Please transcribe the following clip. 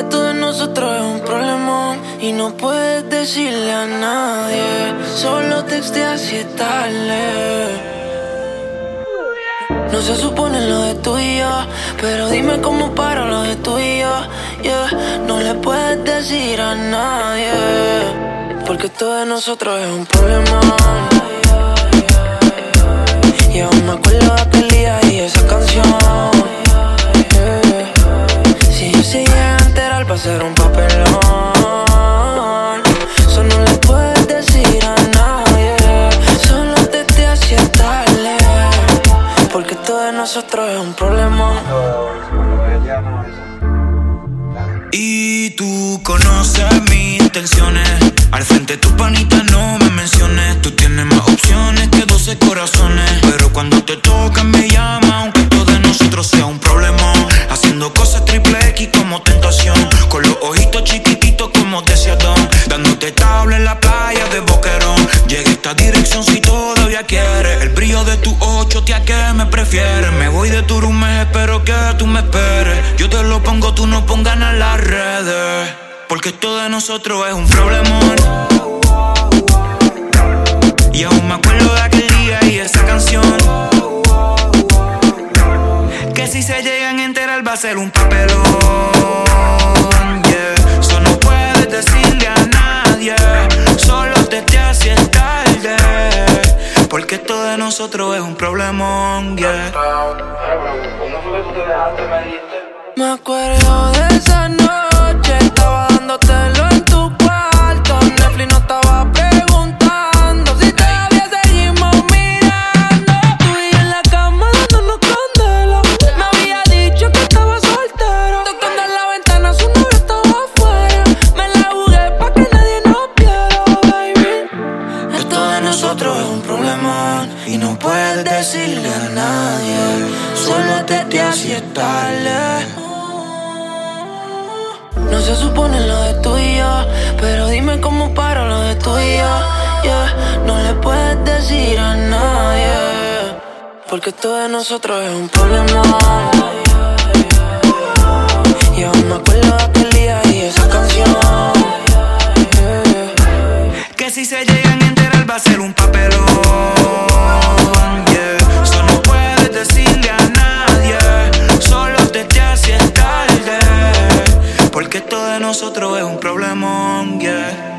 Esto de nosotros es un problema y no puedes decirle a nadie. Solo texteas y. No se supone lo de tu y yo, pero dime cómo para lo de tu y yo. No le puedes decir a nadie, porque esto de nosotros es un problema. Y aún me acuerdo de aquel día nosotros es un problema. Y tú conoces mis intenciones. Al frente tu panita Dándote tabla en la playa de Boquerón. Llega esta dirección si todavía quieres. El brillo de tu ocho, tía, que me prefieres. Me voy de tu room, espero que tú me esperes. Yo te lo pongo, tú no pongas en las redes. Porque esto de nosotros es un problemón. Y aún me acuerdo de aquel día y esa canción. Que si se llegan a enterar va a ser un papelón. Nosotros es un problemón. Yeah. Me acuerdo de esa noche, puedes decirle a nadie. Solo te te así. No se supone lo de tu y pero dime cómo para lo de tu y. No le puedes decir a nadie, porque esto de nosotros es un problema. Y aún me acuerdo de aquel día y esa canción. Que si se llegan a enterar va a ser un papelón. de nosotros es un problemón, yeah.